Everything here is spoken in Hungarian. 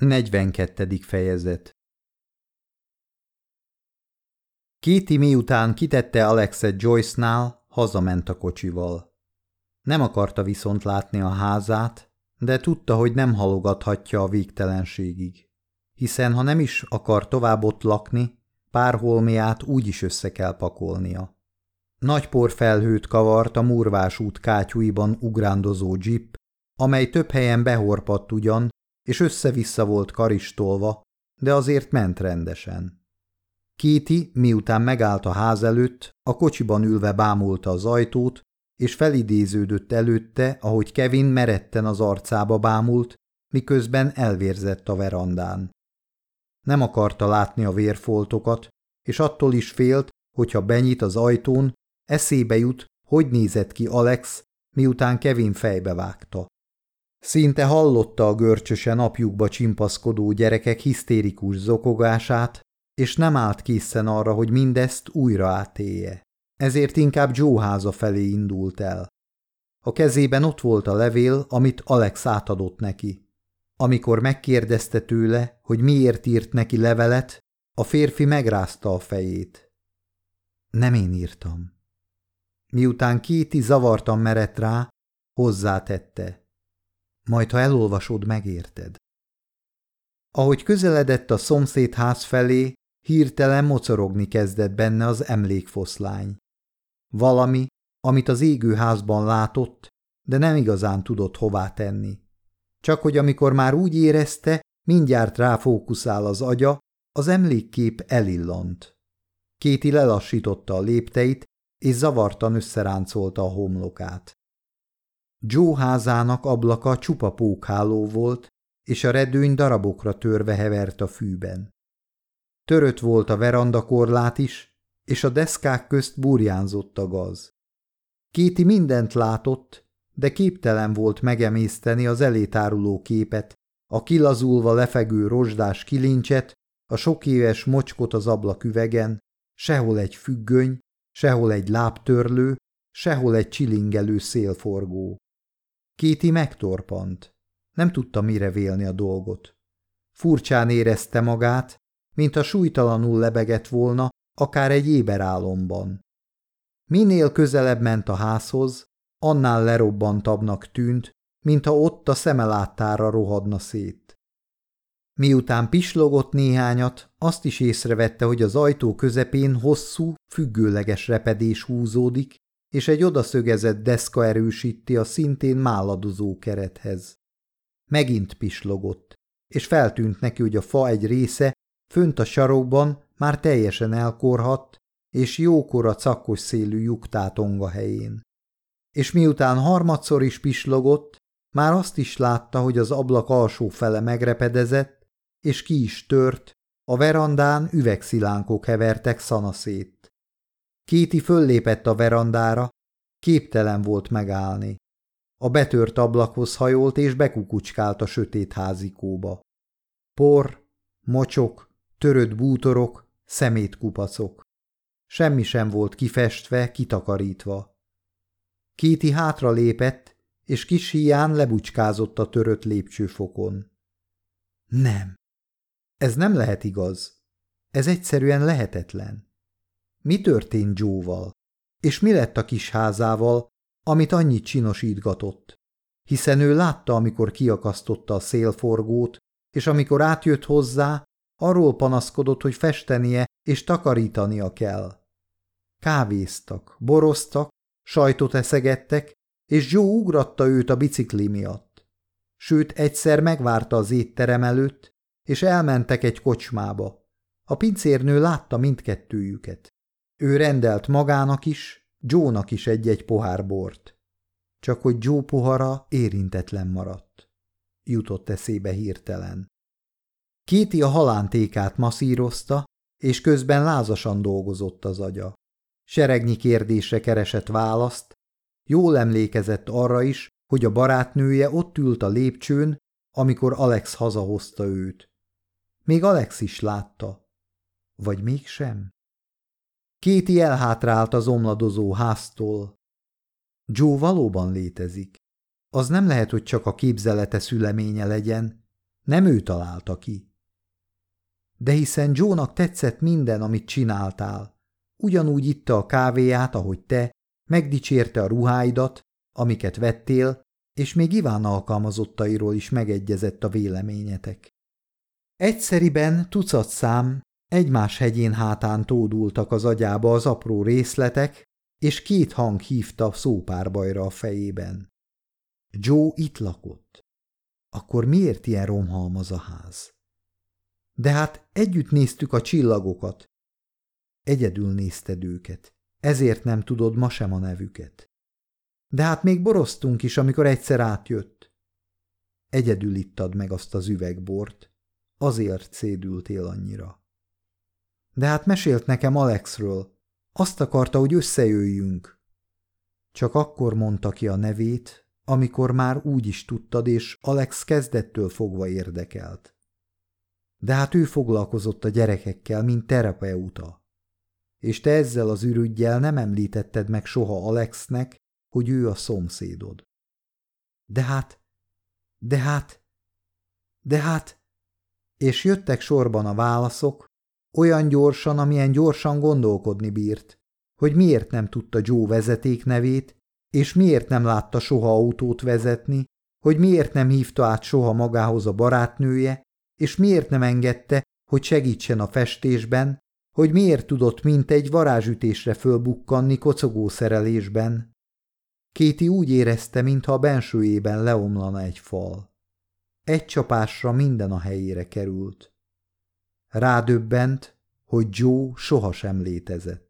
42. fejezet Kéti miután kitette Alexet Joyce-nál, hazament a kocsival. Nem akarta viszont látni a házát, de tudta, hogy nem halogathatja a végtelenségig. Hiszen ha nem is akar tovább ott lakni, pár holmiát úgy is össze kell pakolnia. Nagy porfelhőt kavart a murvás út kátyúiban ugrándozó jeep, amely több helyen behorpadt ugyan, és össze-vissza volt karistolva, de azért ment rendesen. Kéti, miután megállt a ház előtt, a kocsiban ülve bámulta az ajtót, és felidéződött előtte, ahogy Kevin meretten az arcába bámult, miközben elvérzett a verandán. Nem akarta látni a vérfoltokat, és attól is félt, hogyha benyit az ajtón, eszébe jut, hogy nézett ki Alex, miután Kevin fejbe vágta. Szinte hallotta a görcsösen apjukba csimpaszkodó gyerekek hisztérikus zokogását, és nem állt készen arra, hogy mindezt újra átélje. Ezért inkább Joe háza felé indult el. A kezében ott volt a levél, amit Alex átadott neki. Amikor megkérdezte tőle, hogy miért írt neki levelet, a férfi megrázta a fejét. Nem én írtam. Miután Kéti zavartan merett rá, hozzátette. Majd, ha elolvasod, megérted. Ahogy közeledett a szomszédház felé, hirtelen mocorogni kezdett benne az emlékfoszlány. Valami, amit az égőházban látott, de nem igazán tudott hová tenni. Csak hogy amikor már úgy érezte, mindjárt ráfókuszál az agya, az emlékkép elillant. Kéti lelassította a lépteit, és zavartan összeráncolta a homlokát. Joe házának ablaka csupa pókháló volt, és a redőny darabokra törve hevert a fűben. Törött volt a verandakorlát is, és a deszkák közt burjánzott a gaz. Kéti mindent látott, de képtelen volt megemészteni az elétáruló képet, a kilazulva lefegő rozsdás kilincset, a sok éves mocskot az ablaküvegen, sehol egy függöny, sehol egy lábtörlő, sehol egy csilingelő szélforgó. Kéti megtorpant. Nem tudta mire vélni a dolgot. Furcsán érezte magát, mint a súlytalanul lebegett volna, akár egy éberálomban. Minél közelebb ment a házhoz, annál lerobbantabbnak tűnt, mintha ott a szemeláttára rohadna szét. Miután pislogott néhányat, azt is észrevette, hogy az ajtó közepén hosszú, függőleges repedés húzódik, és egy odaszögezett deszka erősíti a szintén máladozó kerethez. Megint pislogott, és feltűnt neki, hogy a fa egy része fönt a sarokban már teljesen elkorhadt, és jókora cakkos szélű lyuk helyén. És miután harmadszor is pislogott, már azt is látta, hogy az ablak alsó fele megrepedezett, és ki is tört, a verandán üvegszilánkok hevertek szanaszét. Kéti föllépett a verandára, képtelen volt megállni. A betört ablakhoz hajolt és bekukucskált a sötét házikóba. Por, mocsok, törött bútorok, szemétkupacok. Semmi sem volt kifestve, kitakarítva. Kéti hátra lépett, és kis híján lebucskázott a törött lépcsőfokon. Nem. Ez nem lehet igaz. Ez egyszerűen lehetetlen. Mi történt Joe-val? És mi lett a kis házával, amit annyit csinosítgatott? Hiszen ő látta, amikor kiakasztotta a szélforgót, és amikor átjött hozzá, arról panaszkodott, hogy festenie és takarítania kell. Kávéztak, boroztak, sajtot eszegettek, és Joe ugratta őt a bicikli miatt. Sőt, egyszer megvárta az étterem előtt, és elmentek egy kocsmába. A pincérnő látta mindkettőjüket. Ő rendelt magának is, Joe-nak is egy-egy pohár bort. Csak hogy Joe pohara érintetlen maradt. Jutott eszébe hirtelen. Kéti a halántékát masszírozta, és közben lázasan dolgozott az agya. Seregnyi kérdésre keresett választ, jól emlékezett arra is, hogy a barátnője ott ült a lépcsőn, amikor Alex hazahozta őt. Még Alex is látta. Vagy mégsem? Kéti elhátrált az omladozó háztól. Joe valóban létezik. Az nem lehet, hogy csak a képzelete szüleménye legyen. Nem ő találta ki. De hiszen Joe-nak tetszett minden, amit csináltál. Ugyanúgy itta a kávéját, ahogy te, megdicsérte a ruháidat, amiket vettél, és még Iván alkalmazottairól is megegyezett a véleményetek. Egyszeriben tucat szám egymás hegyén hátán tódultak az agyába az apró részletek, és két hang hívta szópárbajra a fejében. Joe itt lakott. Akkor miért ilyen romhalmaz a ház? De hát együtt néztük a csillagokat. Egyedül nézted őket, ezért nem tudod ma sem a nevüket. De hát még boroztunk is, amikor egyszer átjött. Egyedül ittad meg azt az üvegbort, azért szédültél annyira. De hát mesélt nekem Alexről, azt akarta, hogy összejöjjünk. Csak akkor mondta ki a nevét, amikor már úgy is tudtad, és Alex kezdettől fogva érdekelt. De hát ő foglalkozott a gyerekekkel, mint terapeuta. És te ezzel az ürügyjel nem említetted meg soha Alexnek, hogy ő a szomszédod. De hát, de hát, de hát, és jöttek sorban a válaszok, olyan gyorsan, amilyen gyorsan gondolkodni bírt, hogy miért nem tudta Joe vezeték nevét, és miért nem látta soha autót vezetni, hogy miért nem hívta át soha magához a barátnője, és miért nem engedte, hogy segítsen a festésben, hogy miért tudott mint egy varázsütésre fölbukkanni kocogó szerelésben. Kéti úgy érezte, mintha a bensőjében leomlana egy fal. Egy csapásra minden a helyére került. Rádöbbent, hogy Joe sohasem létezett.